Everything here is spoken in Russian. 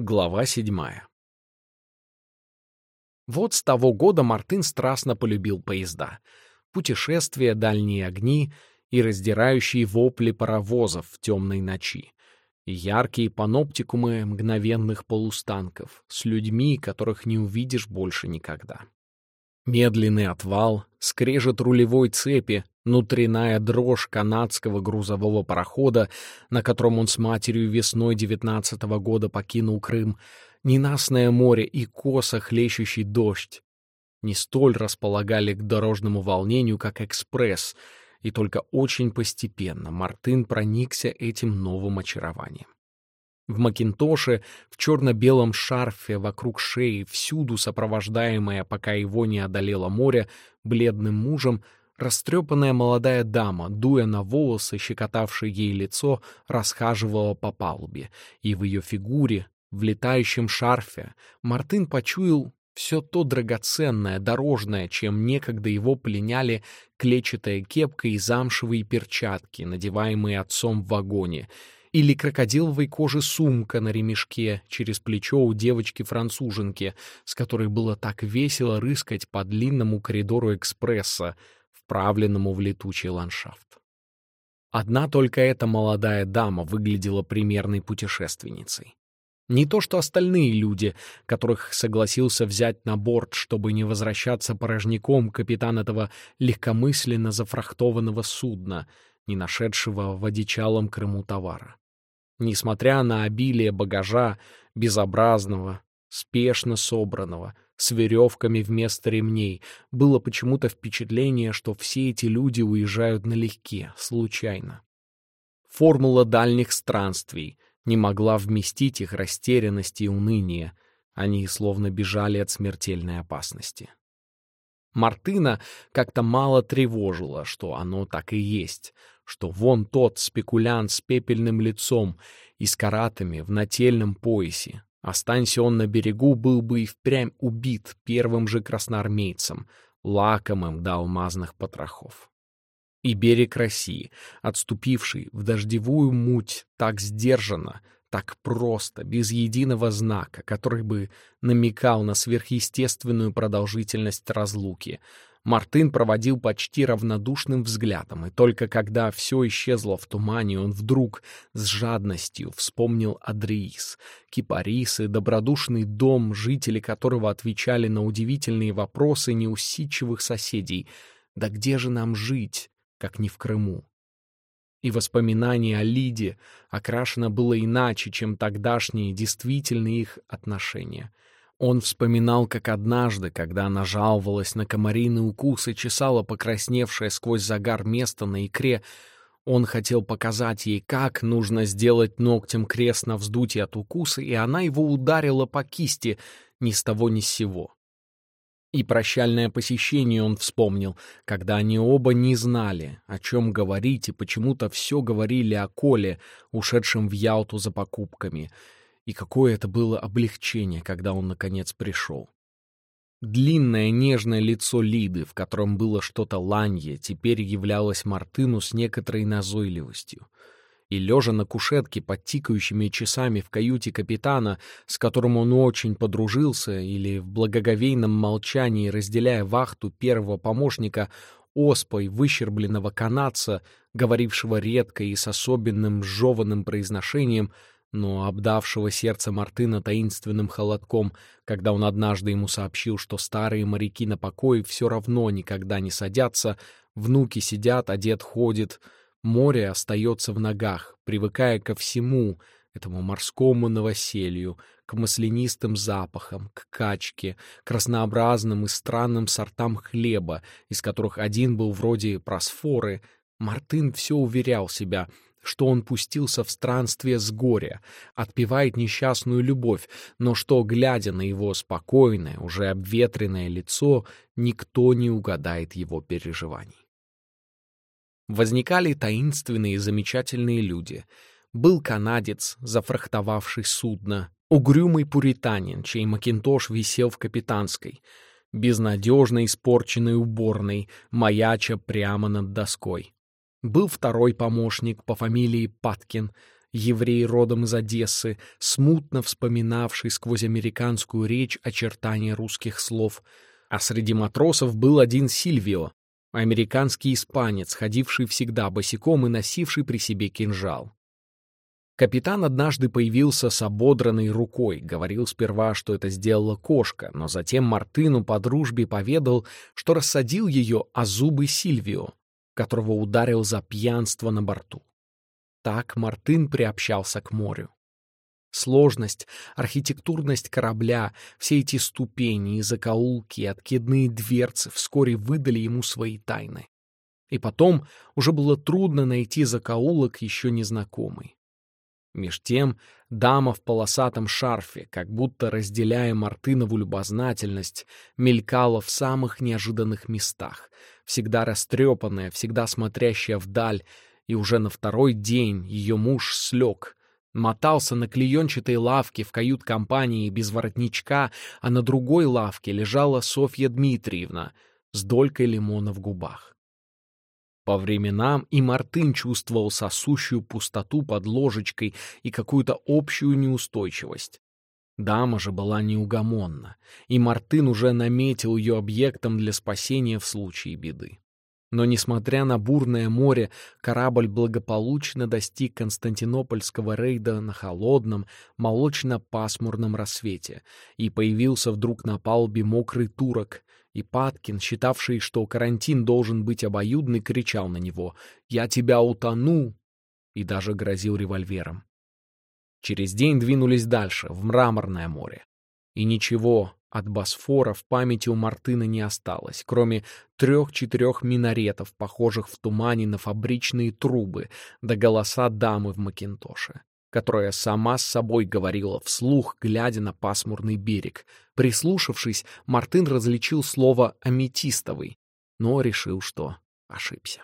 Глава седьмая. Вот с того года Мартын страстно полюбил поезда. Путешествия, дальние огни и раздирающие вопли паровозов в темной ночи. Яркие паноптикумы мгновенных полустанков с людьми, которых не увидишь больше никогда. Медленный отвал, скрежет рулевой цепи, внутренняя дрожь канадского грузового парохода, на котором он с матерью весной девятнадцатого года покинул Крым, ненастное море и косо хлещущий дождь не столь располагали к дорожному волнению, как экспресс, и только очень постепенно Мартын проникся этим новым очарованием. В макинтоше, в черно-белом шарфе вокруг шеи, всюду сопровождаемая, пока его не одолело море, бледным мужем, растрепанная молодая дама, дуя на волосы, щекотавшие ей лицо, расхаживала по палубе, и в ее фигуре, в летающем шарфе, Мартын почуял все то драгоценное, дорожное, чем некогда его пленяли клетчатая кепка и замшевые перчатки, надеваемые отцом в вагоне — или крокодиловой кожи сумка на ремешке через плечо у девочки-француженки, с которой было так весело рыскать по длинному коридору экспресса, вправленному в летучий ландшафт. Одна только эта молодая дама выглядела примерной путешественницей. Не то что остальные люди, которых согласился взять на борт, чтобы не возвращаться порожняком капитан этого легкомысленно зафрахтованного судна — не нашедшего в одичалом Крыму товара. Несмотря на обилие багажа, безобразного, спешно собранного, с веревками вместо ремней, было почему-то впечатление, что все эти люди уезжают налегке, случайно. Формула дальних странствий не могла вместить их растерянность и уныние, они словно бежали от смертельной опасности. Мартына как-то мало тревожило, что оно так и есть, что вон тот спекулянт с пепельным лицом и с каратами в нательном поясе. Останься он на берегу, был бы и впрямь убит первым же красноармейцем, лакомым до алмазных потрохов. И берег России, отступивший в дождевую муть так сдержанно, так просто, без единого знака, который бы намекал на сверхъестественную продолжительность разлуки, Мартын проводил почти равнодушным взглядом, и только когда все исчезло в тумане, он вдруг с жадностью вспомнил Адриис, кипарис и добродушный дом, жители которого отвечали на удивительные вопросы неусидчивых соседей. «Да где же нам жить, как не в Крыму?» И воспоминание о Лиде окрашено было иначе, чем тогдашние действительные их отношения — он вспоминал, как однажды, когда она жаловалась на комариный укус и чесала покрасневшее сквозь загар место на икре, он хотел показать ей, как нужно сделать ногтем крест на вздутие от укуса, и она его ударила по кисти ни с того ни с сего. И прощальное посещение он вспомнил, когда они оба не знали, о чем говорить, и почему-то все говорили о Коле, ушедшем в Ялту за покупками — и какое это было облегчение, когда он, наконец, пришел. Длинное нежное лицо Лиды, в котором было что-то ланье, теперь являлось Мартыну с некоторой назойливостью. И, лежа на кушетке под тикающими часами в каюте капитана, с которым он очень подружился, или в благоговейном молчании разделяя вахту первого помощника, оспой выщербленного канадца, говорившего редко и с особенным жеванным произношением — но обдавшего сердце Мартына таинственным холодком, когда он однажды ему сообщил, что старые моряки на покое все равно никогда не садятся, внуки сидят, а дед ходит, море остается в ногах, привыкая ко всему, этому морскому новоселью, к маслянистым запахам, к качке, к разнообразным и странным сортам хлеба, из которых один был вроде просфоры, Мартын все уверял себя — что он пустился в странствие с горя, отпевает несчастную любовь, но что, глядя на его спокойное, уже обветренное лицо, никто не угадает его переживаний. Возникали таинственные и замечательные люди. Был канадец, зафрахтовавший судно, угрюмый пуританин, чей макинтош висел в капитанской, безнадежно испорченной уборной, маяча прямо над доской. Был второй помощник по фамилии Паткин, еврей родом из Одессы, смутно вспоминавший сквозь американскую речь очертания русских слов. А среди матросов был один Сильвио, американский испанец, ходивший всегда босиком и носивший при себе кинжал. Капитан однажды появился с ободранной рукой, говорил сперва, что это сделала кошка, но затем Мартыну по дружбе поведал, что рассадил ее о зубы Сильвио, которого ударил за пьянство на борту. Так Мартын приобщался к морю. Сложность, архитектурность корабля, все эти ступени и закоулки, откидные дверцы вскоре выдали ему свои тайны. И потом уже было трудно найти закоулок еще незнакомый. Меж тем дама в полосатом шарфе, как будто разделяя Мартынову любознательность, мелькала в самых неожиданных местах, всегда растрепанная, всегда смотрящая вдаль, и уже на второй день ее муж слег, мотался на клеенчатой лавке в кают-компании без воротничка, а на другой лавке лежала Софья Дмитриевна с долькой лимона в губах. По временам и Мартын чувствовал сосущую пустоту под ложечкой и какую-то общую неустойчивость. Дама же была неугомонна, и Мартын уже наметил ее объектом для спасения в случае беды. Но, несмотря на бурное море, корабль благополучно достиг Константинопольского рейда на холодном, молочно-пасмурном рассвете, и появился вдруг на палубе мокрый турок, и Паткин, считавший, что карантин должен быть обоюдный, кричал на него «Я тебя утону!» и даже грозил револьвером. Через день двинулись дальше, в Мраморное море. И ничего от Босфора в памяти у Мартына не осталось, кроме трех-четырех минаретов, похожих в тумане на фабричные трубы, да голоса дамы в Макинтоше которая сама с собой говорила вслух, глядя на пасмурный берег. Прислушавшись, Мартын различил слово «аметистовый», но решил, что ошибся.